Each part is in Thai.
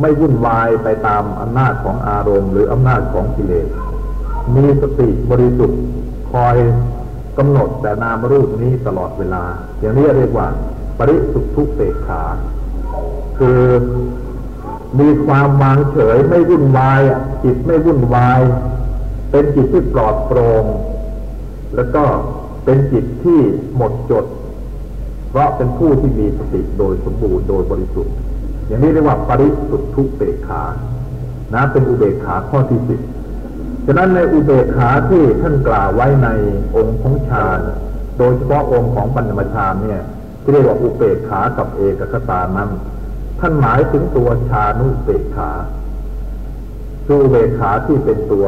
ไม่วุ่นวายไปตามอำนาจของอารมณ์ หรืออำนาจของกิเลส มีสติบริสุทธิ์คอยกำหนดแต่นามรูปนี้ตลอดเวลา อย่างนี้เรียกว่า ปริสุทธุเปกขา คือมีความวางเฉยไม่วุ่นวาย จิตไม่วุ่นวาย เป็นจิตที่ปลอดโปร่งแล้วก็เป็นจิตที่หมดจด เพราะเป็นผู้ที่มีสติโดยสมบูรณ์โดยบริสุทธิ์ อย่างนี้เรียกว่าปริสุทธุเปกขา นะเป็นอุเบกขาข้อที่สิบฉะนั้นในอุเบกขาที่ท่านกล่าวไว้ในองค์ของฌานโดยเฉพาะองค์ของปัญญมฌานเนี่ยเรียกว่าอุเบกขากับเอกคตานั้นท่านหมายถึงตัวชานุเบกขาคืออุเบกขาที่เป็นตัว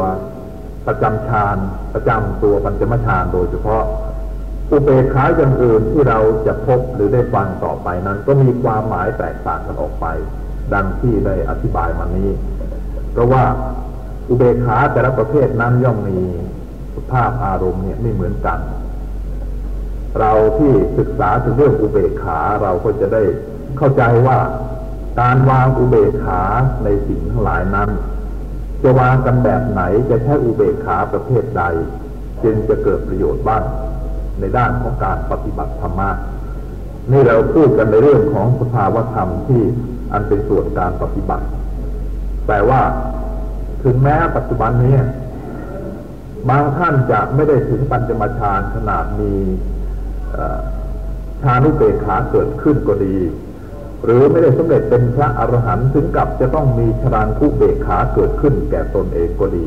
ประจำฌานประจำตัวปัญจมฌานโดยเฉพาะ อุเบกขาอย่างอื่นที่เราจะพบหรือได้ฟังต่อไปนั้น ก็มีความหมายแตกต่างกันออกไป ดังที่ได้อธิบายมานี้ เพราะว่าอุเบกขาแต่ละประเภทนั้นย่อมมีสภาพอารมณ์เนี่ยไม่เหมือนกัน เราที่ศึกษาถึงเรื่องอุเบกขาเราก็จะได้เข้าใจว่าการวางอุเบกขาในสิ่งทั้งหลายนั้น จะวางกันแบบไหนจะใช้อุเบกขาประเภทใด จึงจะเกิดประโยชน์บ้าง ในด้านของการปฏิบัติธรรมะนี่เราพูดกันในเรื่องของสภาวธรรมที่อันเป็นส่วนการปฏิบัติ แต่ว่าถึงแม้ปัจจุบันนี้บางท่านจะไม่ได้ถึงปัญจมาฌานขนาดมีชานุเบกขาเกิดขึ้นก็ดี หรือไม่ได้สำเร็จเป็นพระอรหันต์ถึงกับจะต้องมีชรานคุเบกขาเกิดขึ้นแก่ตนเองก็ดี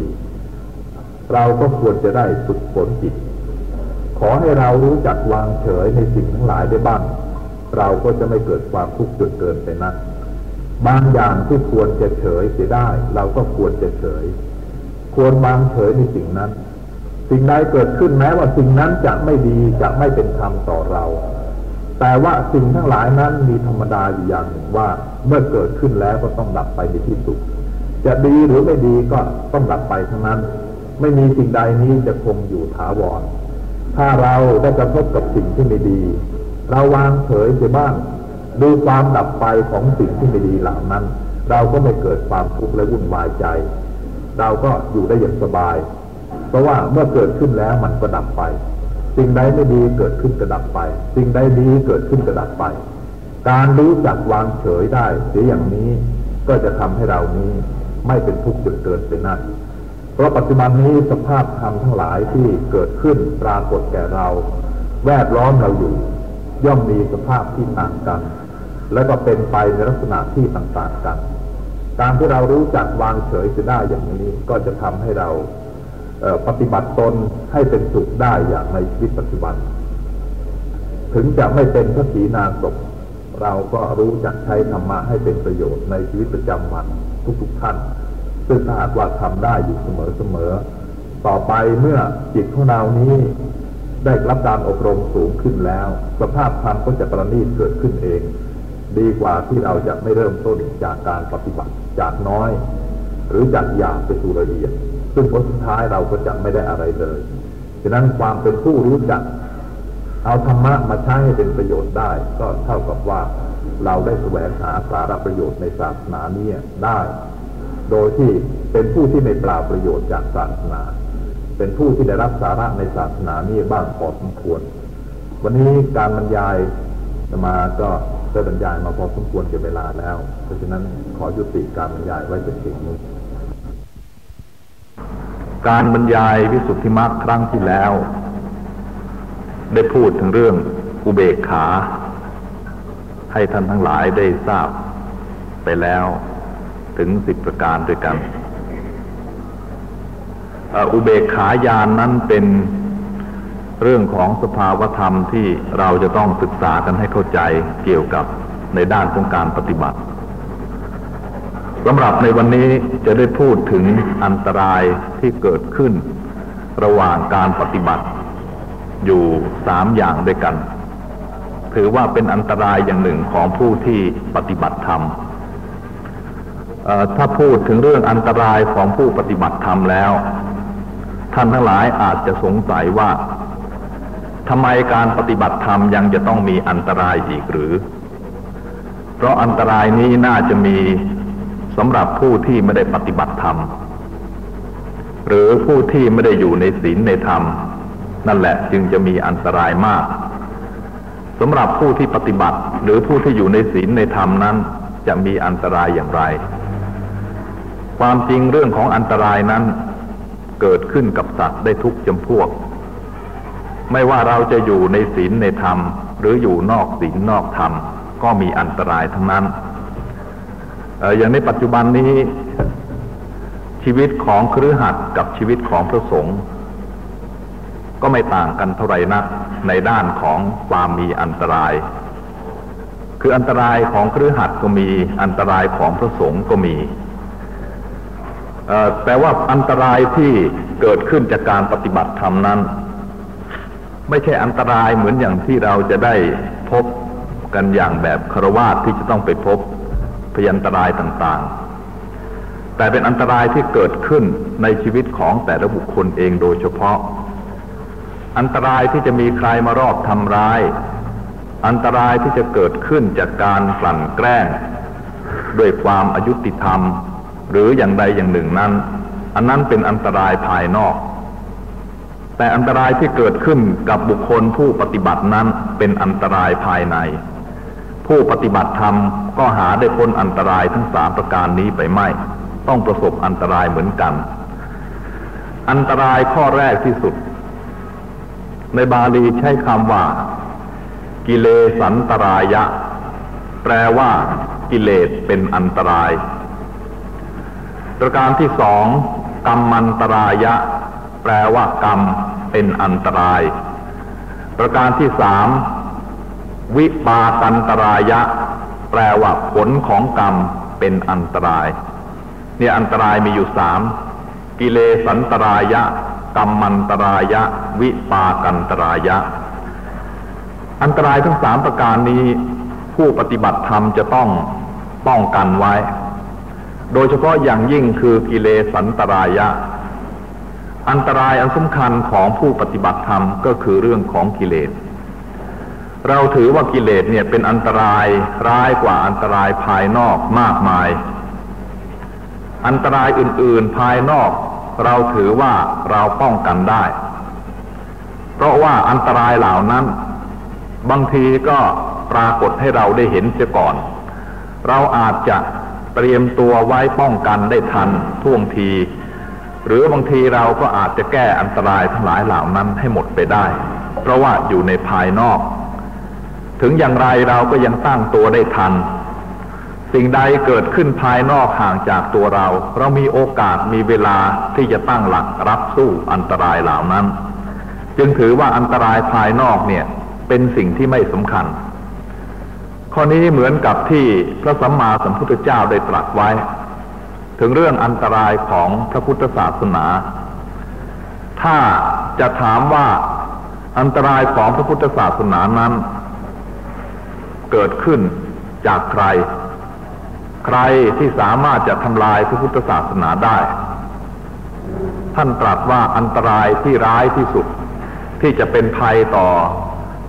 เราก็ควรจะได้ฝึกฝนจิต อให้เรารู้จักวางเฉยในสิ่งทั้งหลายได้บ้าง เราก็จะไม่เกิดความทุกข์จนเกินไปนัก บางอย่างที่ควรจะเฉยเสียได้ เราก็ควรจะเฉย ควรวางเฉยในสิ่งนั้น สิ่งใดเกิดขึ้นแม้ว่าสิ่งนั้นจะไม่ดีจะไม่เป็นธรรมต่อเรา แต่ว่าสิ่งทั้งหลายนั้นมีธรรมดาอยู่อย่างหนึ่งว่า เมื่อเกิดขึ้นแล้วก็ต้องดับไปในที่สุด จะดีหรือไม่ดีก็ต้องดับไปทั้งนั้น ไม่มีสิ่งใดนี้จะคงอยู่ถาวร ถ้าเราได้กระทบกับสิ่งที่ไม่ดี เราวางเฉยไปบ้าง ดูความดับไปของสิ่งที่ไม่ดีเหล่านั้น เราก็ไม่เกิดความทุกข์และวุ่นวายใจ เราก็อยู่ได้อย่างสบาย เพราะว่าเมื่อเกิดขึ้นแล้วมันก็ดับไป สิ่งใดไม่ดีเกิดขึ้นก็ดับไป สิ่งใดดีเกิดขึ้นก็ดับไป การรู้จักวางเฉยได้เสียอย่างนี้ก็จะทำให้เรานี้ไม่เป็นทุกข์จนเกินไปนั่น เพราะปัจจุบันนี้สภาพธรรมทั้งหลายที่เกิดขึ้นปรากฏแก่เรา แวดล้อมเราอยู่ ย่อมมีสภาพที่ต่างกัน แล้วก็เป็นไปในลักษณะที่ต่างๆกัน การที่เรารู้จักวางเฉยจะได้อย่างนี้ก็จะทำให้เราปฏิบัติตนให้เป็นสุขได้อย่างในชีวิตปัจจุบัน ถึงจะไม่เป็นพระศีนาศเราก็รู้จักใช้ธรรมะให้เป็นประโยชน์ในชีวิตประจำวันทุกๆท่าน ซึ่งถ้าหากว่าทำได้อยู่เสมอๆต่อไปเมื่อจิตของเรานี้ได้รับการอบรมสูงขึ้นแล้ว สภาพธรรมก็จะประณีตเกิดขึ้นเอง ดีกว่าที่เราจะไม่เริ่มต้นจากการปฏิบัติจากน้อย หรือจากหยาบไปสู่ละเอียด ซึ่งผลสุดท้ายเราก็จะไม่ได้อะไรเลยฉะนั้นความเป็นผู้รู้จัก เอาธรรมะมาใช้ให้เป็นประโยชน์ได้ ก็เท่ากับว่าเราได้แสวงหาสาระประโยชน์ในศาสนาเนี้ได้ โดยที่เป็นผู้ที่ไม่เปล่าประโยชน์จากศาสนา เป็นผู้ที่ได้รับสาระในศาสนานี้บ้างพอสมควร วันนี้การบรรยายมาก็ได้บรรยายมาพอสมควรเก็บเวลาแล้ว เพราะฉะนั้นขอยุติการบรรยายไว้เป็นเพียงนี้ การบรรยายวิสุทธิมรรคครั้งที่แล้ว ได้พูดถึงเรื่องอุเบกขา ให้ท่านทั้งหลายได้ทราบไปแล้ว ถึงสิบประการด้วยกัน อุเบกขายานนั้นเป็นเรื่องของสภาวธรรมที่เราจะต้องศึกษากันให้เข้าใจเกี่ยวกับในด้านของการปฏิบัติสำหรับในวันนี้จะได้พูดถึงอันตรายที่เกิดขึ้น ระหว่างการปฏิบัติ อยู่สามอย่างด้วยกัน ถือว่าเป็นอันตรายอย่างหนึ่งของผู้ที่ปฏิบัติธรรม ถ้าพูดถึงเรื่องอันตรายของผู้ปฏิบัติธรรมแล้ว ท่านทั้งหลายอาจจะสงสัยว่าทำไมการปฏิบัติธรรมยังจะต้องมีอันตรายอีกหรือ เพราะอันตรายนี้น่าจะมีสำหรับผู้ที่ไม่ได้ปฏิบัติธรรม หรือผู้ที่ไม่ได้อยู่ในศีลในธรรม นั่นแหละจึงจะมีอันตรายมากสำหรับผู้ที่ปฏิบัติหรือผู้ที่อยู่ในศีลในธรรมนั้นจะมีอันตรายอย่างไร ความจริงเรื่องของอันตรายนั้นเกิดขึ้นกับสัตว์ได้ทุกจำพวก ไม่ว่าเราจะอยู่ในศีลในธรรม หรืออยู่นอกศีลนอกธรรม ก็มีอันตรายทั้งนั้นอย่างในปัจจุบันนี้ ชีวิตของครือหัดกับชีวิตของพระสงฆ์ก็ไม่ต่างกันเท่าไหร่นักในด้านของความมีอันตราย คืออันตรายของครือหัดก็มีอันตรายของพระสงฆ์ก็มี แต่ว่าอันตรายที่เกิดขึ้นจากการปฏิบัติธรรมนั้น ไม่ใช่อันตรายเหมือนอย่างที่เราจะได้พบกันอย่างแบบคารวาสที่จะต้องไปพบพยันตรายต่างๆ แต่เป็นอันตรายที่เกิดขึ้นในชีวิตของแต่ละบุคคลเองโดยเฉพาะ อันตรายที่จะมีใครมารอบทำร้าย อันตรายที่จะเกิดขึ้นจากการกลั่นแกล้ง ด้วยความอายุติธรรม หรืออย่างใดอย่างหนึ่งนั้น อันนั้นเป็นอันตรายภายนอก แต่อันตรายที่เกิดขึ้นกับบุคคลผู้ปฏิบัตินั้นเป็นอันตรายภายใน ผู้ปฏิบัติธรรมก็หาได้พ้นอันตรายทั้งสามประการนี้ไปไม่ ต้องประสบอันตรายเหมือนกัน อันตรายข้อแรกที่สุด ในบาลีใช้คำว่า กิเลสันตรายะ แปลว่ากิเลสเป็นอันตราย ประการที่สองกรรมันตรายะ แปลว่ากรรมเป็นอันตราย ประการที่สามวิปาตันตรายะ แปลว่าผลของกรรมเป็นอันตราย เนี่ยอันตรายมีอยู่สามกิเลสันตรายะกรรมันตรายะ วิปากันตรายะ อันตรายทั้งสามประการนี้ ผู้ปฏิบัติธรรมจะต้องป้องกันไว้ โดยเฉพาะอย่างยิ่งคือกิเลสันตรายะ อันตรายอันสำคัญของผู้ปฏิบัติธรรมก็คือเรื่องของกิเลส เราถือว่ากิเลสเนี่ยเป็นอันตรายร้ายกว่าอันตรายภายนอกมากมาย อันตรายอื่น ๆภายนอก เราถือว่าเราป้องกันได้ เพราะว่าอันตรายเหล่านั้น บางทีก็ปรากฏให้เราได้เห็นเสียก่อน เราอาจจะ เตรียมตัวไว้ป้องกันได้ทันท่วงที หรือบางทีเราก็อาจจะแก้อันตรายทั้งหลายเหล่านั้นให้หมดไปได้ เพราะว่าอยู่ในภายนอก ถึงอย่างไรเราก็ยังตั้งตัวได้ทัน สิ่งใดเกิดขึ้นภายนอกห่างจากตัวเรา เรามีโอกาสมีเวลาที่จะตั้งหลักรับสู้อันตรายเหล่านั้น จึงถือว่าอันตรายภายนอกเนี่ยเป็นสิ่งที่ไม่สำคัญ ข้อนี้เหมือนกับที่พระสัมมาสัมพุทธเจ้าได้ตรัสไว้ ถึงเรื่องอันตรายของพระพุทธศาสนา ถ้าจะถามว่าอันตรายของพระพุทธศาสนานั้น เกิดขึ้นจากใคร ใครที่สามารถจะทำลายพระพุทธศาสนาได้ ท่านตรัสว่าอันตรายที่ร้ายที่สุด ที่จะเป็นภัยต่อ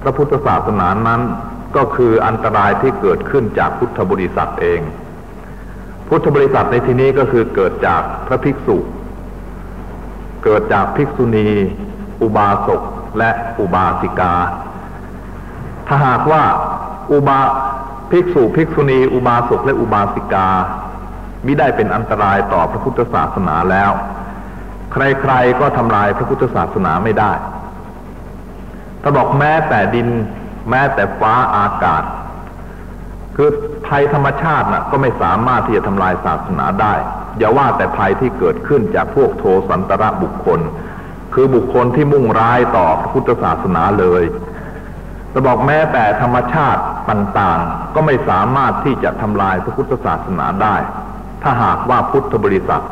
พระพุทธศาสนานั้น ก็คืออันตรายที่เกิดขึ้นจากพุทธบริษัทเอง พุทธบริษัทในที่นี้ก็คือเกิดจากพระภิกษุ เกิดจากภิกษุณี อุบาสกและอุบาสิกา ถ้าหากว่าอุบาภิกษุภิกษุณี อุบาสกและอุบาสิกามิได้เป็นอันตรายต่อพระพุทธศาสนาแล้ว ใครๆก็ทำลายพระพุทธศาสนาไม่ได้ถ้าบอกแม้แต่ดิน แม้แต่ฟ้าอากาศ คือภัยธรรมชาตินะ่ะก็ไม่สามารถที่จะทำลายศาสนาได้ อย่าว่าแต่ภัยที่เกิดขึ้นจากพวกโทสันตระบุคคล คือบุคคลที่มุ่งร้ายต่อพุทธศาสนาเลยจะบอกแม้แต่ธรรมชาติต่างๆ ก็ไม่สามารถที่จะทำลายพระพุทธศาสนาได้ ถ้าหากว่าพุทธบริษัท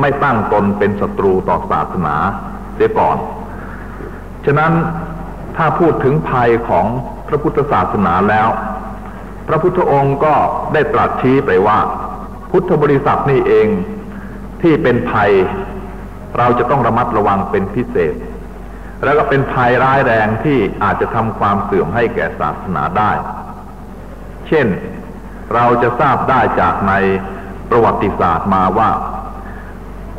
ไม่ตั้งตนเป็นศัตรูต่อศาสนาเสียก่อน ฉะนั้น ถ้าพูดถึงภัยของพระพุทธศาสนาแล้ว พระพุทธองค์ก็ได้ตรัสชี้ไปว่า พุทธบริษัทนี่เองที่เป็นภัย เราจะต้องระมัดระวังเป็นพิเศษ แล้วก็เป็นภัยร้ายแรงที่อาจจะทำความเสื่อมให้แก่ศาสนาได้ เช่นเราจะทราบได้จากในประวัติศาสตร์มาว่า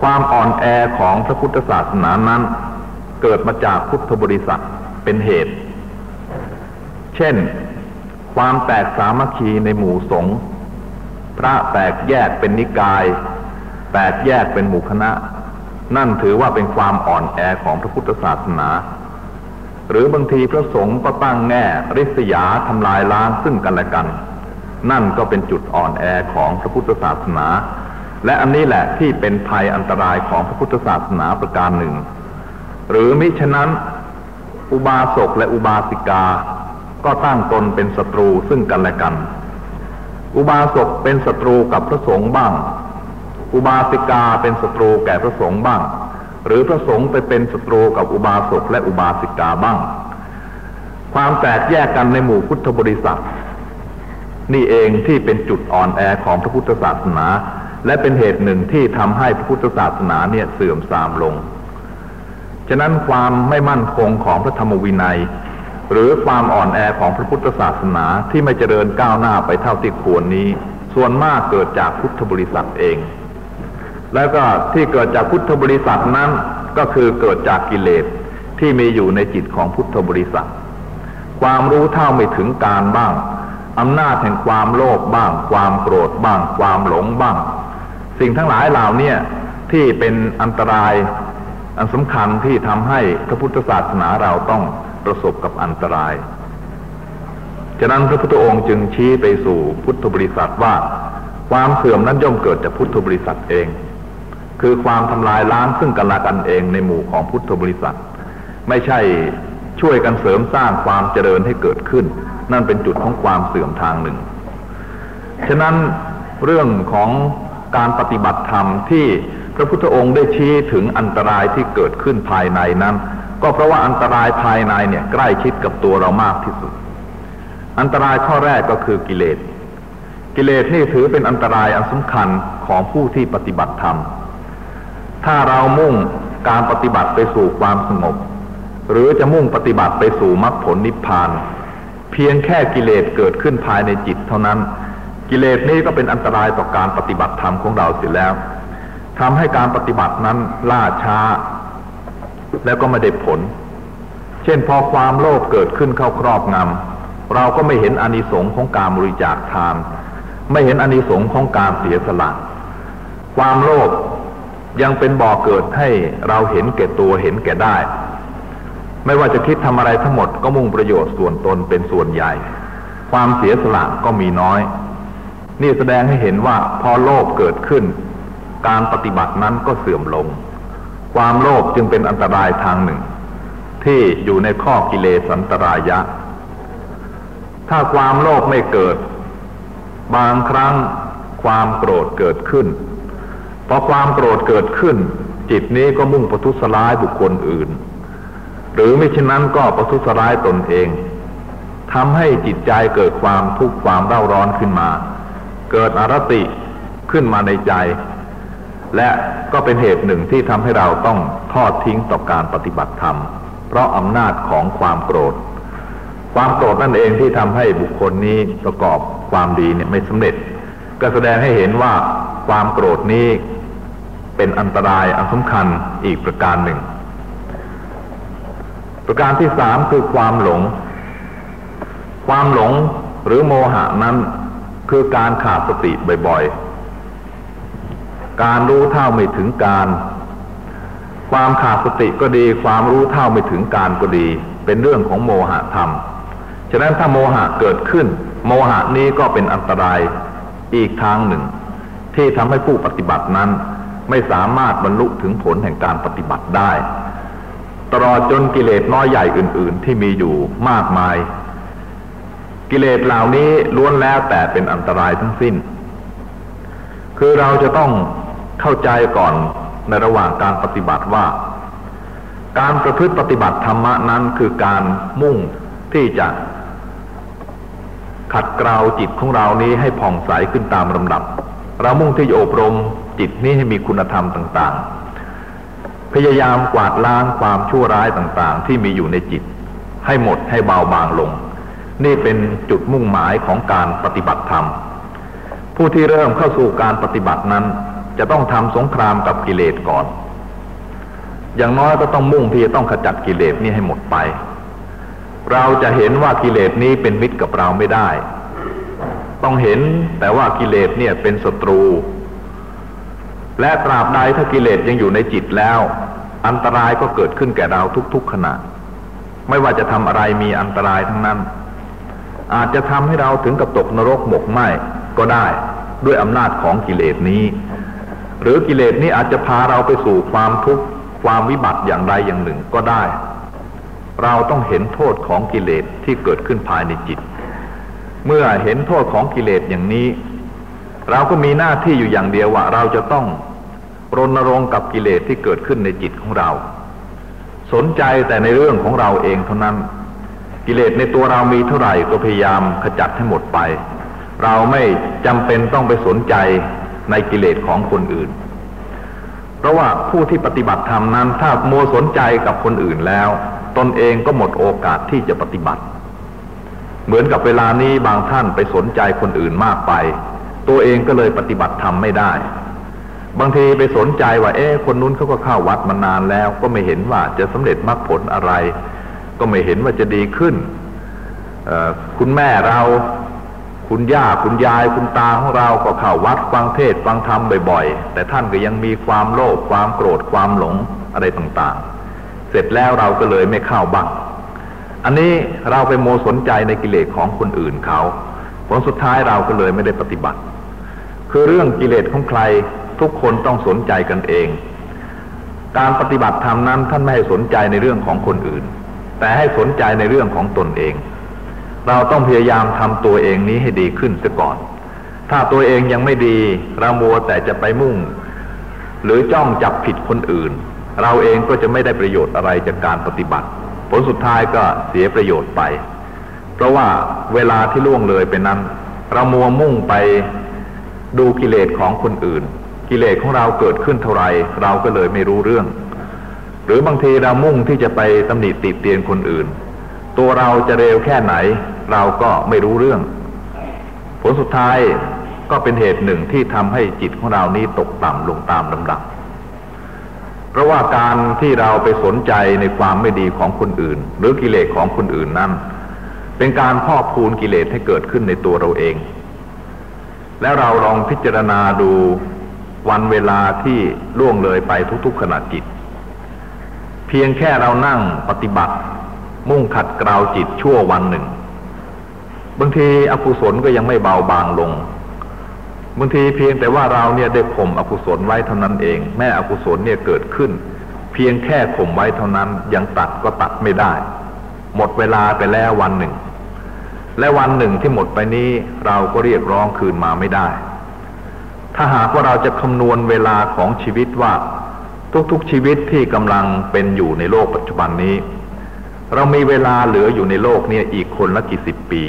ความอ่อนแอของพระพุทธศาสนานั้น เกิดมาจากพุทธบริษัท เป็นเหตุ เช่น ความแตกสามัคคีในหมู่สงฆ์พระแตกแยกเป็นนิกาย แตกแยกเป็นหมู่คณะ นั่นถือว่าเป็นความอ่อนแอของพระพุทธศาสนา หรือบางทีพระสงฆ์ก็ตั้งแง่ริษยาทำลายล้างซึ่งกันและกัน นั่นก็เป็นจุดอ่อนแอของพระพุทธศาสนา และอันนี้แหละที่เป็นภัยอันตรายของพระพุทธศาสนาประการหนึ่ง หรือมิฉะนั้น อุบาสกและอุบาสิกา ก็ตั้งตนเป็นศัตรูซึ่งกันและกัน อุบาสกเป็นศัตรูกับพระสงฆ์บ้าง อุบาสิกาเป็นศัตรูแก่พระสงฆ์บ้าง หรือพระสงฆ์ไปเป็นศัตรูกับอุบาสกและอุบาสิกาบ้าง ความแตกแยกกันในหมู่พุทธบริษัท นี่เองที่เป็นจุดอ่อนแอของพระพุทธศาสนา และเป็นเหตุหนึ่งที่ทำให้พระพุทธศาสนาเนี่ยเสื่อมทรามลง ฉะนั้นความไม่มั่นคงของพระธรรมวินัย หรือความอ่อนแอของพระพุทธศาสนาที่ไม่เจริญก้าวหน้าไปเท่าที่ควรนี้ ส่วนมากเกิดจากพุทธบริษัทเอง แล้วก็ที่เกิดจากพุทธบริษัทนั้นก็คือเกิดจากกิเลสที่มีอยู่ในจิตของพุทธบริษัท ความรู้เท่าไม่ถึงการบ้างอำนาจแห่งความโลภบ้าง ความโกรธบ้าง ความหลงบ้าง สิ่งทั้งหลายเหล่านี้ที่เป็นอันตราย อันสำคัญที่ทำให้พระพุทธศาสนาเราต้องประสบกับอันตราย ฉะนั้นพระพุทธองค์จึงชี้ไปสู่พุทธบริษัทว่า ความเสื่อมนั้นย่อมเกิดจากพุทธบริษัทเอง คือความทำลายล้างซึ่งกันและกันเองในหมู่ของพุทธบริษัท ไม่ใช่ช่วยกันเสริมสร้างความเจริญให้เกิดขึ้น นั่นเป็นจุดของความเสื่อมทางหนึ่ง ฉะนั้นเรื่องของการปฏิบัติธรรมที่ ระพุทธองค์ได้ชี้ถึงอันตรายที่เกิดขึ้นภายในนั้น ก็เพราะว่าอันตรายภายในเนี่ยใกล้ชิดกับตัวเรามากที่สุด อันตรายข้อแรกก็คือกิเลส กิเลสนี่ถือเป็นอันตรายอันสำคัญของผู้ที่ปฏิบัติธรรม ถ้าเรามุ่งการปฏิบัติไปสู่ความสงบ หรือจะมุ่งปฏิบัติไปสู่มรรคผลนิพพาน เพียงแค่กิเลสเกิดขึ้นภายในจิตเท่านั้น กิเลสนี้ก็เป็นอันตรายต่อการปฏิบัติธรรมของเราเสียแล้ว ทำให้การปฏิบัตินั้นล่าช้า แล้วก็ไม่ได้ผล เช่นพอความโลภเกิดขึ้นเข้าครอบงำเราก็ไม่เห็นอนิสงค์ของการบริจาคทาน ไม่เห็นอนิสงค์ของการเสียสละความโลภยังเป็นบ่อเกิดให้เราเห็นแก่ตัวเห็นแก่ได้ ไม่ว่าจะคิดทำอะไรทั้งหมดก็มุ่งประโยชน์ส่วนตนเป็นส่วนใหญ่ ความเสียสละก็มีน้อย นี่แสดงให้เห็นว่าพอโลภเกิดขึ้น การปฏิบัตินั้นก็เสื่อมลง ความโลภจึงเป็นอันตรายทางหนึ่ง ที่อยู่ในข้อกิเลสอันตรายะ ถ้าความโลภไม่เกิด บางครั้งความโกรธเกิดขึ้นพอความโกรธเกิดขึ้น จิตนี้ก็มุ่งประทุษร้ายบุคคลอื่น หรือไม่เช่นนั้นก็ประทุษร้ายตนเองทำให้จิตใจเกิดความทุกข์ความเร่าร้อนขึ้นมา เกิดอารติขึ้นมาในใจ และก็เป็นเหตุหนึ่งที่ทำให้เราต้องทอดทิ้งต่อการปฏิบัติธรรม เพราะอำนาจของความโกรธ ความโกรธนั่นเองที่ทำให้บุคคลนี้ประกอบความดีเนี่ยไม่สำเร็จ ก็แสดงให้เห็นว่าความโกรธนี้เป็นอันตรายอันสำคัญอีกประการหนึ่ง ประการที่สามคือความหลง ความหลงหรือโมหะนั้นคือการขาดสติบ่อยๆ การรู้เท่าไม่ถึงการ ความขาดสติก็ดี ความรู้เท่าไม่ถึงการก็ดี เป็นเรื่องของโมหะธรรม ฉะนั้นถ้าโมหะเกิดขึ้น โมหะนี้ก็เป็นอันตรายอีกทางหนึ่ง ที่ทำให้ผู้ปฏิบัตินั้นไม่สามารถบรรลุถึงผลแห่งการปฏิบัติได้ ตลอดจนกิเลสน้อยใหญ่อื่น ๆ ที่มีอยู่มากมาย กิเลสเหล่านี้ล้วนแล้วแต่เป็นอันตรายทั้งสิ้น คือเราจะต้อง เข้าใจก่อนในระหว่างการปฏิบัติว่า การประพฤติปฏิบัติธรรมะนั้นคือการมุ่งที่จะ ขัดเกลาจิตของเรานี้ให้ผ่องใสขึ้นตามลำดับ เรามุ่งที่จะอบรมจิตนี้ให้มีคุณธรรมต่าง ๆ พยายามกวาดล้างความชั่วร้ายต่างๆ ที่มีอยู่ในจิต ให้หมดให้เบาบางลง นี่เป็นจุดมุ่งหมายของการปฏิบัติธรรม ผู้ที่เริ่มเข้าสู่การปฏิบัตินั้น จะต้องทำสงครามกับกิเลสก่อน อย่างน้อยก็ต้องมุ่งที่จะต้องขจัดกิเลสนี้ให้หมดไป เราจะเห็นว่ากิเลสนี้เป็นมิตรกับเราไม่ได้ ต้องเห็นแต่ว่ากิเลสเนี่ยเป็นศัตรู และตราบใดถ้ากิเลสยังอยู่ในจิตแล้ว อันตรายก็เกิดขึ้นแก่เราทุกๆขณะ ไม่ว่าจะทำอะไรมีอันตรายทั้งนั้น อาจจะทำให้เราถึงกับตกนรกหมกไหมก็ได้ด้วยอำนาจของกิเลสนี้ หรือกิเลสนี้อาจจะพาเราไปสู่ความทุกข์ความวิบัติอย่างใดอย่างหนึ่งก็ได้ เราต้องเห็นโทษของกิเลสที่เกิดขึ้นภายในจิต เมื่อเห็นโทษของกิเลสอย่างนี้ เราก็มีหน้าที่อยู่อย่างเดียวว่า เราจะต้องรณรงค์กับกิเลสที่เกิดขึ้นในจิตของเรา สนใจแต่ในเรื่องของเราเองเท่านั้น กิเลสในตัวเรามีเท่าไหร่ก็พยายามขจัดให้หมดไป เราไม่จำเป็นต้องไปสนใจ ในกิเลสของคนอื่น เพราะว่าผู้ที่ปฏิบัติธรรมนั้นถ้ามัวสนใจกับคนอื่นแล้ว ตนเองก็หมดโอกาสที่จะปฏิบัติ เหมือนกับเวลานี้บางท่านไปสนใจคนอื่นมากไป ตัวเองก็เลยปฏิบัติธรรมไม่ได้ บางทีไปสนใจว่า เอ๊ะคนนู้นเขาก็เข้าวัดมานานแล้ว ก็ไม่เห็นว่าจะสำเร็จมรรคผลอะไร ก็ไม่เห็นว่าจะดีขึ้นคุณแม่เรา คุณย่าคุณยายคุณตาของเราก็เข้าวัดฟังเทศฟังธรรมบ่อยๆ แต่ท่านก็ยังมีความโลภความโกรธความหลงอะไรต่างๆ เสร็จแล้วเราก็เลยไม่เข้าบ้างอันนี้เราไปโมสนใจในกิเลสของคนอื่นเขาผลสุดท้ายเราก็เลยไม่ได้ปฏิบัติ คือเรื่องกิเลสของใครทุกคนต้องสนใจกันเอง การปฏิบัติธรรมนั้นท่านไม่ให้สนใจในเรื่องของคนอื่น แต่ให้สนใจในเรื่องของตนเอง เราต้องพยายามทำตัวเองนี้ให้ดีขึ้นซะก่อน ถ้าตัวเองยังไม่ดีเรามัวแต่จะไปมุ่ง หรือจ้องจับผิดคนอื่น เราเองก็จะไม่ได้ประโยชน์อะไรจากการปฏิบัติ ผลสุดท้ายก็เสียประโยชน์ไป เพราะว่าเวลาที่ล่วงเลยไปนั้น เรามัวมุ่งไปดูกิเลสของคนอื่น กิเลสของเราเกิดขึ้นเท่าไรเราก็เลยไม่รู้เรื่อง หรือบางทีเรามุ่งที่จะไปตำหนิติเตียนคนอื่น ตัวเราจะเร็วแค่ไหน เราก็ไม่รู้เรื่อง ผลสุดท้ายก็เป็นเหตุหนึ่งที่ทำให้จิตของเรานี้ตกต่ำลงตามลำดับ เพราะว่าการที่เราไปสนใจในความไม่ดีของคนอื่น หรือกิเลสของคนอื่นนั้น เป็นการพอกพูนกิเลสให้เกิดขึ้นในตัวเราเอง แล้วเราลองพิจารณาดูวันเวลาที่ล่วงเลยไปทุกๆขณะจิต เพียงแค่เรานั่งปฏิบัติ มุ่งขัดเกลาจิตชั่ววันหนึ่ง บางทีอกุศลก็ยังไม่เบาบางลง บางทีเพียงแต่ว่าเราเนี่ยได้ข่มอกุศลไว้เท่านั้นเอง แม่อกุศลเนี่ยเกิดขึ้น เพียงแค่ข่มไว้เท่านั้นยังตัดก็ตัดไม่ได้ หมดเวลาไปแล้ววันหนึ่ง และวันหนึ่งที่หมดไปนี้เราก็เรียกร้องคืนมาไม่ได้ ถ้าหากว่าเราจะคำนวณเวลาของชีวิตว่าทุกๆชีวิตที่กำลังเป็นอยู่ในโลกปัจจุบันนี้ เรามีเวลาเหลืออยู่ในโลกเนี่ยอีกคนละกี่สิบปี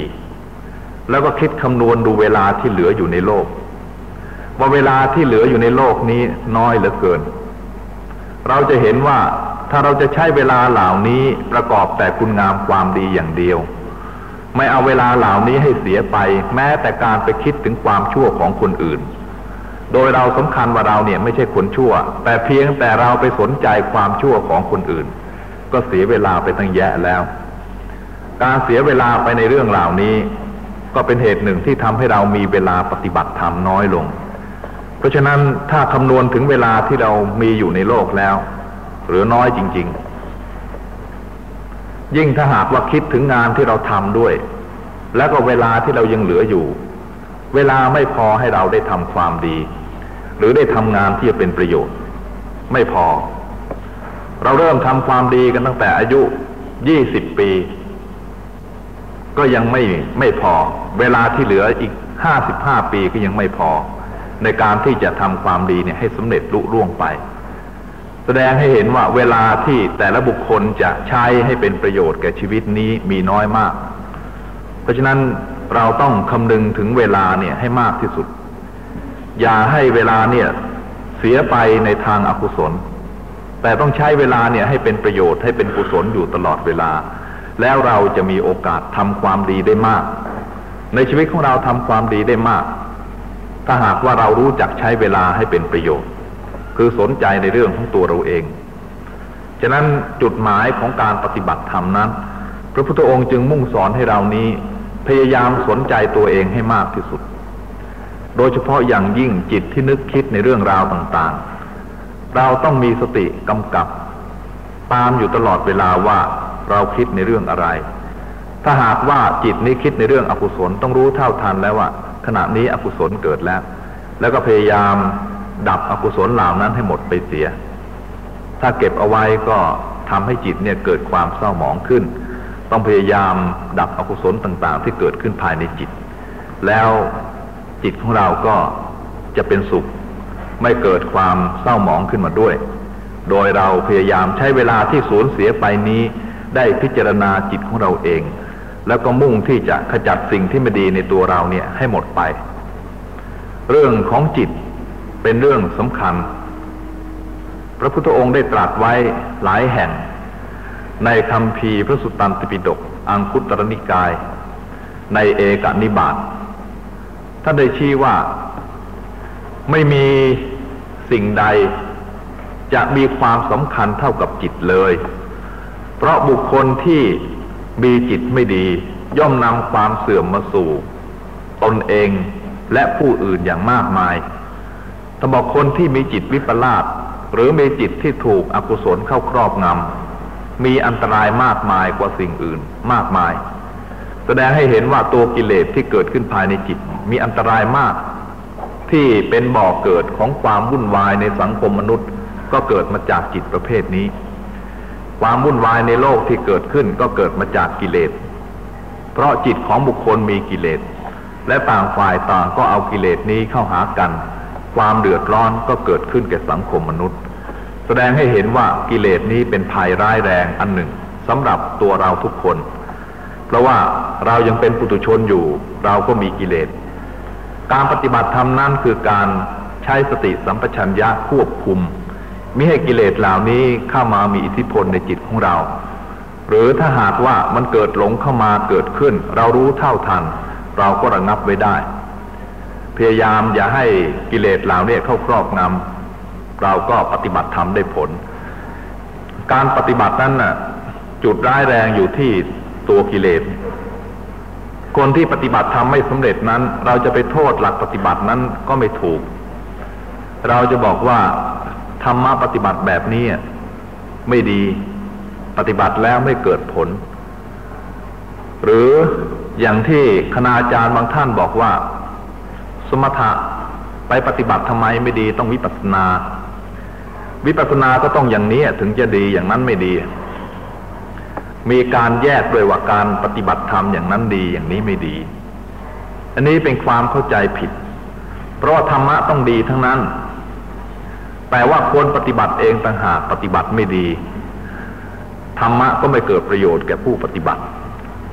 แล้วก็คิดคำนวณดูเวลาที่เหลืออยู่ในโลก ว่าเวลาที่เหลืออยู่ในโลกนี้น้อยเหลือเกิน เราจะเห็นว่าถ้าเราจะใช้เวลาเหล่านี้ประกอบแต่คุณงามความดีอย่างเดียว ไม่เอาเวลาเหล่านี้ให้เสียไป แม้แต่การไปคิดถึงความชั่วของคนอื่น โดยเราสำคัญว่าเราเนี่ยไม่ใช่คนชั่ว แต่เพียงแต่เราไปสนใจความชั่วของคนอื่น ก็เสียเวลาไปทั้งแยะแล้ว การเสียเวลาไปในเรื่องเหล่านี้ ก็เป็นเหตุหนึ่งที่ทำให้เรามีเวลาปฏิบัติธรรมน้อยลง เพราะฉะนั้นถ้าคำนวณถึงเวลาที่เรามีอยู่ในโลกแล้ว หรือน้อยจริง ๆ ยิ่งถ้าหากว่าคิดถึงงานที่เราทำด้วย แล้วก็เวลาที่เรายังเหลืออยู่ เวลาไม่พอให้เราได้ทำความดี หรือได้ทำงานที่จะเป็นประโยชน์ ไม่พอ เราเริ่มทำความดีกันตั้งแต่อายุยี่สิบปี ก็ยังไม่ไม่พอ เวลาที่เหลืออีกห้าสิบห้าปีก็ยังไม่พอ ในการที่จะทำความดีเนี่ยให้สำเร็จลุล่วงไป แสดงให้เห็นว่าเวลาที่แต่ละบุคคลจะใช้ให้เป็นประโยชน์แก่ชีวิตนี้มีน้อยมาก เพราะฉะนั้นเราต้องคำนึงถึงเวลาเนี่ยให้มากที่สุด อย่าให้เวลาเนี่ยเสียไปในทางอากุศล แต่ต้องใช้เวลาเนี่ยให้เป็นประโยชน์ให้เป็นกุศลอยู่ตลอดเวลา แล้วเราจะมีโอกาสทำความดีได้มาก ในชีวิตของเราทำความดีได้มาก ถ้าหากว่าเรารู้จักใช้เวลาให้เป็นประโยชน์ คือสนใจในเรื่องของตัวเราเอง ฉะนั้นจุดหมายของการปฏิบัติธรรมนั้น พระพุทธองค์จึงมุ่งสอนให้เรานี้ พยายามสนใจตัวเองให้มากที่สุด โดยเฉพาะอย่างยิ่งจิตที่นึกคิดในเรื่องราวต่างๆ เราต้องมีสติกำกับ ตามอยู่ตลอดเวลาว่าเราคิดในเรื่องอะไร ถ้าหากว่าจิตนี้คิดในเรื่องอกุศลต้องรู้เท่าทันแล้วว่า ขณะนี้อกุศลเกิดแล้ว แล้วก็พยายามดับอกุศลเหล่านั้นให้หมดไปเสีย ถ้าเก็บเอาไว้ก็ทำให้จิตเนี่ยเกิดความเศร้าหมองขึ้น ต้องพยายามดับอกุศลต่าง ๆ ที่เกิดขึ้นภายในจิต แล้วจิตของเราก็จะเป็นสุข ไม่เกิดความเศร้าหมองขึ้นมาด้วย โดยเราพยายามใช้เวลาที่สูญเสียไปนี้ ได้พิจารณาจิตของเราเอง แล้วก็มุ่งที่จะขจัดสิ่งที่ไม่ดีในตัวเราเนี่ยให้หมดไป เรื่องของจิตเป็นเรื่องสำคัญ พระพุทธองค์ได้ตรัสไว้หลายแห่ง ในคำพีพระสุตตันติปิฎกอังคุตรนิกาย ในเอกนิบาตท่านได้ชี้ว่าไม่มี สิ่งใดจะมีความสำคัญเท่ากับจิตเลย เพราะบุคคลที่มีจิตไม่ดี ย่อมนำความเสื่อมมาสู่ ตนเองและผู้อื่นอย่างมากมายถ้าบอกคนที่มีจิตวิปลาสหรือมีจิตที่ถูกอกุศลเข้าครอบงำมีอันตรายมากมายกว่าสิ่งอื่นมากมาย แสดงให้เห็นว่าตัวกิเลสที่เกิดขึ้นภายในจิต มีอันตรายมาก ที่เป็นบ่อกเกิดของความวุ่นวายในสังคมมนุษย์ ก็เกิดมาจากจิตประเภทนี้ ความวุ่นวายในโลกที่เกิดขึ้นก็เกิดมาจากกิเลส เพราะจิตของบุคคลมีกิเลส และต่างฝ่ายต่างก็เอากิเลสนี้เข้าหากัน ความเดือดร้อนก็เกิดขึ้นแก่สังคมมนุษย์ แสดงให้เห็นว่ากิเลสนี้เป็นภัยร้ายแรงอันหนึ่งสำหรับตัวเราทุกคน เพราะว่าเรายังเป็นปุถุชนอยู่ เราก็มีกิเลส การปฏิบัติธรรมนั้นคือการใช้สติสัมปชัญญะควบคุมมิให้กิเลสเหล่านี้เข้ามามีอิทธิพลในจิตของเรา หรือถ้าหากว่ามันเกิดหลงเข้ามาเกิดขึ้น เรารู้เท่าทัน เราก็ระงับไว้ได้ พยายามอย่าให้กิเลสเหล่านี้เข้าครอบงำเราก็ปฏิบัติธรรมได้ผล การปฏิบัตินั้นน่ะจุดร้ายแรงอยู่ที่ตัวกิเลส คนที่ปฏิบัติธรรมไม่สำเร็จนั้น เราจะไปโทษหลักปฏิบัตินั้นก็ไม่ถูก เราจะบอกว่าธรรมะปฏิบัติแบบนี้ไม่ดีปฏิบัติแล้วไม่เกิดผล หรืออย่างที่คณาจารย์บางท่านบอกว่า สมถะไปปฏิบัติทำไมไม่ดีต้องวิปัสสนา วิปัสสนาก็ต้องอย่างนี้ถึงจะดีอย่างนั้นไม่ดี มีการแยกด้วยว่าการปฏิบัติธรรมอย่างนั้นดีอย่างนี้ไม่ดี อันนี้เป็นความเข้าใจผิด เพราะว่าธรรมะต้องดีทั้งนั้น แต่ว่าคนปฏิบัติเองต่างหากปฏิบัติไม่ดี ธรรมะก็ไม่เกิดประโยชน์แก่ผู้ปฏิบัติ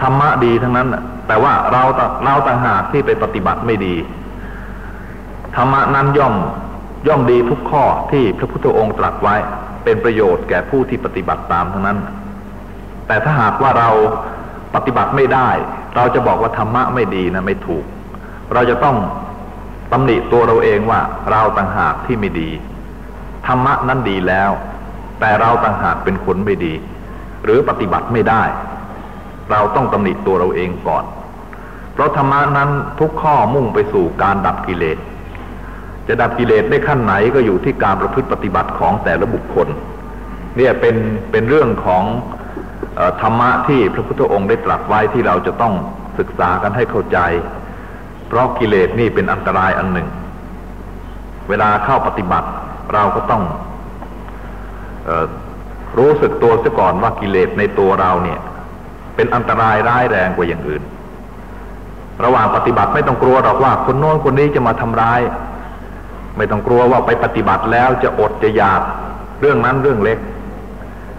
ธรรมะดีทั้งนั้น แต่ว่าเราเราต่างหากที่ไปปฏิบัติไม่ดี ธรรมะนั้นย่อมย่อมดีทุกข้อที่พระพุทธองค์ตรัสไว้ เป็นประโยชน์แก่ผู้ที่ปฏิบัติตามทั้งนั้น แต่ถ้าหากว่าเราปฏิบัติไม่ได้ เราจะบอกว่าธรรมะไม่ดีนะไม่ถูก เราจะต้องตำหนิตัวเราเองว่าเราต่างหากที่ไม่ดี ธรรมะนั้นดีแล้ว แต่เราต่างหากเป็นคนไม่ดี หรือปฏิบัติไม่ได้ เราต้องตำหนิตัวเราเองก่อน เพราะธรรมะนั้นทุกข้อมุ่งไปสู่การดับกิเลส จะดับกิเลสได้ขั้นไหนก็อยู่ที่การประพฤติปฏิบัติของแต่ละบุคคล เนี่ยเป็นเป็นเรื่องของ ธรรมะที่พระพุทธองค์ได้ตรัสไว้ที่เราจะต้องศึกษากันให้เข้าใจ เพราะกิเลสนี่เป็นอันตรายอันหนึ่ง เวลาเข้าปฏิบัติเราก็ต้องออรู้สึกตัวเสียก่อนว่ากิเลสในตัวเราเนี่ย เป็นอันตรายร้ายแรงกว่าอย่างอื่น ระหว่างปฏิบัติไม่ต้องกลัวหรอกว่าคนโน้นคนนี้จะมาทำร้าย ไม่ต้องกลัวว่าไปปฏิบัติแล้วจะอดจะอยากเรื่องนั้นเรื่องเล็ก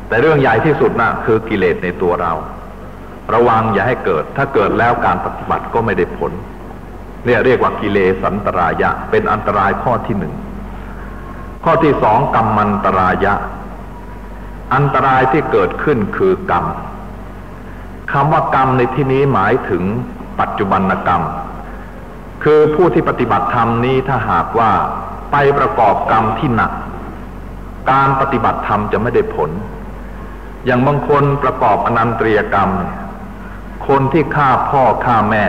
แต่เรื่องใหญ่ที่สุดนะ่ะคือกิเลสในตัวเรา ระวังอย่าให้เกิด ถ้าเกิดแล้วการปฏิบัติก็ไม่ได้ผล เนี่ยเรียกว่ากิเลสันตรายะ เป็นอันตรายข้อที่หนึ่ง ข้อที่สองกรรมันตรายะ อันตรายที่เกิดขึ้นคือกรรมคำว่ากรรมในที่นี้หมายถึงปัจจุบันกรรม คือผู้ที่ปฏิบัติธรรมนี้ถ้าหากว่าไปประกอบกรรมที่หนัก การปฏิบัติธรรมจะไม่ได้ผล อย่างบางคนประกอบอนันตริยกรรม คนที่ฆ่าพ่อฆ่าแม่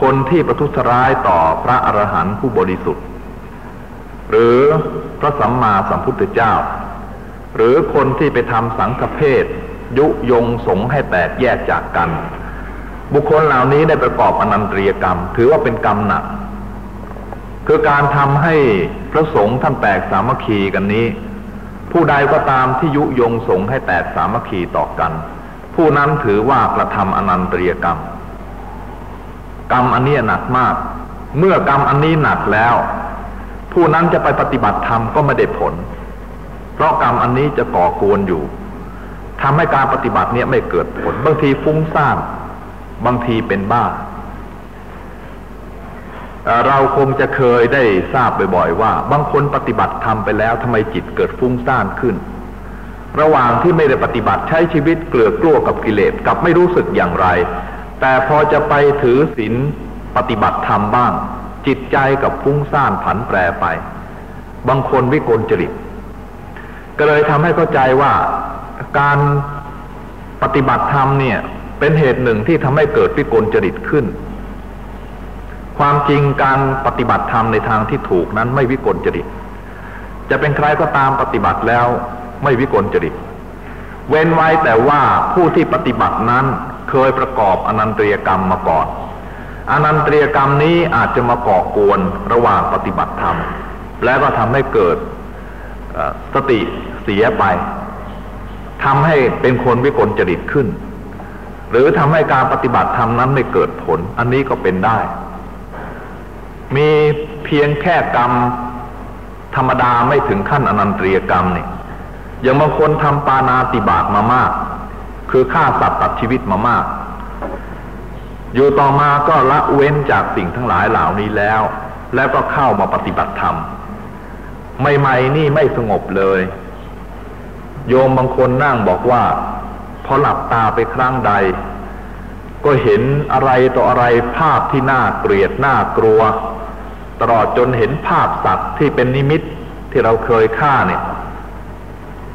คนที่ประทุษร้ายต่อพระอรหันต์ผู้บริสุทธิ์ หรือพระสัมมาสัมพุทธเจ้า หรือคนที่ไปทำสังฆเพศ ยุยงสงให้แตกแยกจากกัน บุคคลเหล่านี้ได้ประกอบอนันตริยกรรม ถือว่าเป็นกรรมหนัก คือการทำให้พระสงฆ์ท่านแตกสามัคคีกันนี้ ผู้ใดก็ตามที่ยุยงสงให้แตกสามัคคีต่อกัน ผู้นั้นถือว่ากระทำอนันตริยกรรม กรรมอันนี้หนักมาก เมื่อกรรมอันนี้หนักแล้ว ผู้นั้นจะไปปฏิบัติธรรมก็ไม่ได้ผล เพราะกรรมอันนี้จะก่อกวนอยู่ทำให้การปฏิบัติเนี่ยไม่เกิดผล บางทีฟุ้งซ่าน บางทีเป็นบ้า เราคงจะเคยได้ทราบบ่อยๆว่า บางคนปฏิบัติทำไปแล้วทำไมจิตเกิดฟุ้งซ่านขึ้น ระหว่างที่ไม่ได้ปฏิบัติใช้ชีวิตเกลือกลัวกับกิเลสกับไม่รู้สึกอย่างไร แต่พอจะไปถือศีลปฏิบัติธรรมบ้าง จิตใจกับฟุ้งซ่านผันแปรไป บางคนวิกลจริต ก็เลยทำให้เข้าใจว่าการปฏิบัติธรรมเนี่ยเป็นเหตุหนึ่งที่ทำให้เกิดวิกลจริตขึ้น ความจริงการปฏิบัติธรรมในทางที่ถูกนั้นไม่วิกลจริต จะเป็นใครก็ตามปฏิบัติแล้วไม่วิกลจริต เว้นไว้แต่ว่าผู้ที่ปฏิบัตินั้นเคยประกอบอนันตริยกรรมมาก่อนอนันตริยกรรมนี้อาจจะมาก่อกวนระหว่างปฏิบัติธรรม และก็ทำให้เกิดสติเสียไปทำให้เป็นคนวิกลจริตขึ้น หรือทำให้การปฏิบัติธรรมนั้นไม่เกิดผล อันนี้ก็เป็นได้ มีเพียงแค่กรรม ธรรมดาไม่ถึงขั้นอนันตริยกรรมเนี่อย่างบางคนทำปานาติบาตมามาก คือฆ่าสัตว์ตัดชีวิตมามาก อยู่ต่อมาก็ละเว้นจากสิ่งทั้งหลายเหล่านี้แล้ว แล้วก็เข้ามาปฏิบัติธรรมใหม่ๆนี่ไม่สงบเลย โยมบางคนนั่งบอกว่า พอหลับตาไปครั้งใด ก็เห็นอะไรต่ออะไรภาพที่น่าเกลียดน่ากลัว ตลอดจนเห็นภาพสัตว์ที่เป็นนิมิตที่เราเคยฆ่าเนี่ย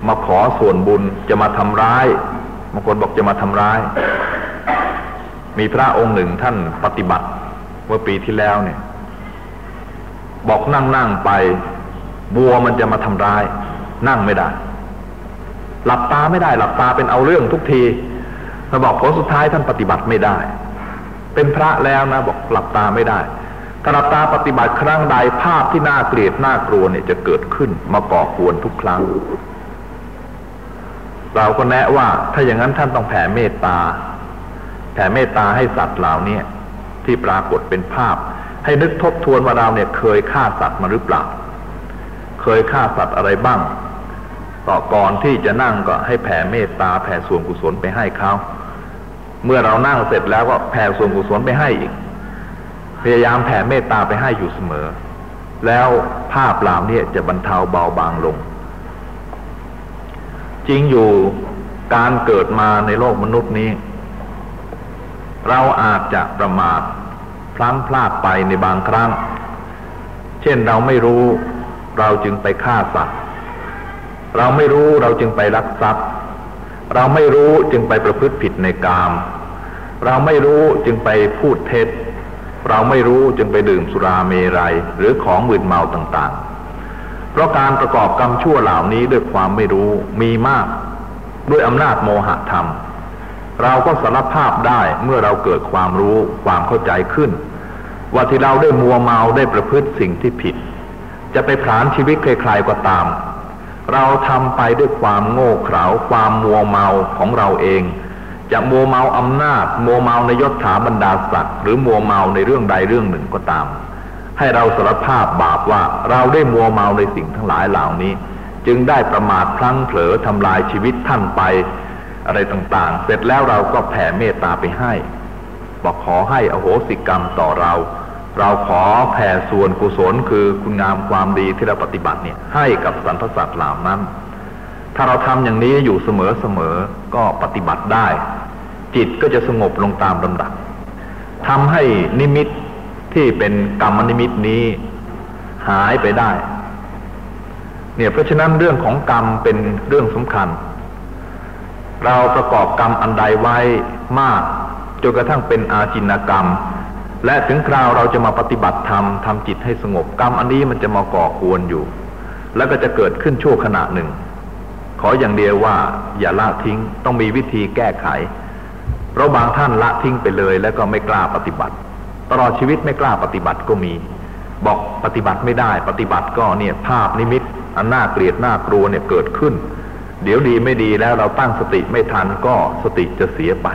มาขอส่วนบุญจะมาทำร้ายบางคนบอกจะมาทำร้าย มีพระองค์หนึ่งท่านปฏิบัติเมื่อปีที่แล้วเนี่ย บอกนั่งนั่งไป บัวมันจะมาทำร้าย นั่งไม่ได้ หลับตาไม่ได้ หลับตาเป็นเอาเรื่องทุกทีมาบอกผลสุดท้ายท่านปฏิบัติไม่ได้ เป็นพระแล้วนะ บอกหลับตาไม่ได้ ถ้าตาปฏิบัติครั้งใดภาพที่น่าเกลียดน่ากลัวเนี่ยจะเกิดขึ้นมาก่อกวนทุกครั้ง เราก็แนะว่าถ้าอย่างนั้นท่านต้องแผ่เมตตา แผ่เมตตาให้สัตว์เหล่านี้ที่ปรากฏเป็นภาพ ให้นึกทบทวนว่าเราเนี่ยเคยฆ่าสัตว์มาหรือเปล่า เคยฆ่าสัตว์อะไรบ้าง ต่อก่อนที่จะนั่งก็ให้แผ่เมตตาแผ่ส่วนกุศลไปให้เขาเมื่อเรานั่งเสร็จแล้วก็แผ่ส่วนกุศลไปให้อีก พยายามแผ่เมตตาไปให้อยู่เสมอ แล้วภาพเหล่านี้จะบรรเทาเบาบางลง จริงอยู่การเกิดมาในโลกมนุษย์นี้ เราอาจจะประมาทพลั้งพลาดไปในบางครั้ง เช่นเราไม่รู้เราจึงไปฆ่าสัตว์เราไม่รู้เราจึงไปรักทรัพย์ เราไม่รู้จึงไปประพฤติผิดในกาม เราไม่รู้จึงไปพูดเท็จ เราไม่รู้จึงไปดื่มสุราเมรัยหรือของมึนเมาต่างๆ เพราะการประกอบกรรมชั่วเหล่านี้ด้วยความไม่รู้มีมากด้วยอำนาจโมหะธรรม เราก็สารภาพได้เมื่อเราเกิดความรู้ความเข้าใจขึ้น ว่าที่เราได้มัวเมาได้ประพฤติสิ่งที่ผิด จะไปผลานชีวิตใครๆก็ตาม เราทำไปด้วยความโง่เขลาความมัวเมาของเราเอง จะมัวเมาอำนาจ มัวเมาในยศถาบรรดาศักดิ์หรือมัวเมาในเรื่องใดเรื่องหนึ่งก็ตาม ให้เราสารภาพบาปว่าเราได้มัวเมาในสิ่งทั้งหลายเหล่านี้ จึงได้ประมาทพลั้งเผลอทำลายชีวิตท่านไป อะไรต่างๆ เสร็จแล้วเราก็แผ่เมตตาไปให้บอกขอให้อโหสิกรรมต่อเรา เราขอแผ่ส่วนกุศลคือคุณงามความดีที่เราปฏิบัติเนี่ยให้กับสรรพสัตว์เหล่านั้น ถ้าเราทำอย่างนี้อยู่เสมอเสมอก็ปฏิบัติได้ จิตก็จะสงบลงตามลำดับทำให้นิมิตที่ที่เป็นกรรมนิมิตนี้หายไปได้ เนี่ยเพราะฉะนั้นเรื่องของกรรมเป็นเรื่องสำคัญ เราประกอบกรรมอันใดไว้มากจนกระทั่งเป็นอาจินกรรม และถึงคราวเราจะมาปฏิบัติธรรมทำจิตให้สงบกรรมอันนี้มันจะมาก่อกวนอยู่ แล้วก็จะเกิดขึ้นชั่วขณะหนึ่ง ขออย่างเดียวว่าอย่าละทิ้งต้องมีวิธีแก้ไข เพราะบางท่านละทิ้งไปเลยแล้วก็ไม่กล้าปฏิบัติ ตลอดชีวิตไม่กล้าปฏิบัติก็มี บอกปฏิบัติไม่ได้ปฏิบัติก็เนี่ยภาพนิมิต อันน่าเกลียดน่ากลัวเนี่ยเกิดขึ้น เดี๋ยวดีไม่ดีแล้วเราตั้งสติไม่ทันก็สติจะเสียไป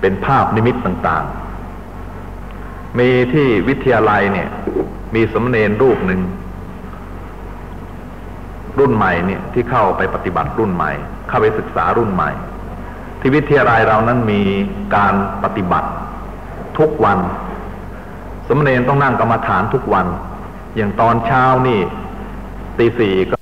เป็นภาพนิมิตต่างๆ มีที่วิทยาลัยเนี่ยมีสมณเณรรูปหนึ่ง รุ่นใหม่เนี่ยที่เข้าไปปฏิบัติรุ่นใหม่ เข้าไปศึกษารุ่นใหม่ ที่วิทยาลัยเรานั้นมีการปฏิบัติทุกวัน สมณเณรต้องนั่งกรรมฐานทุกวัน อย่างตอนเช้านี่ตีสี่ก็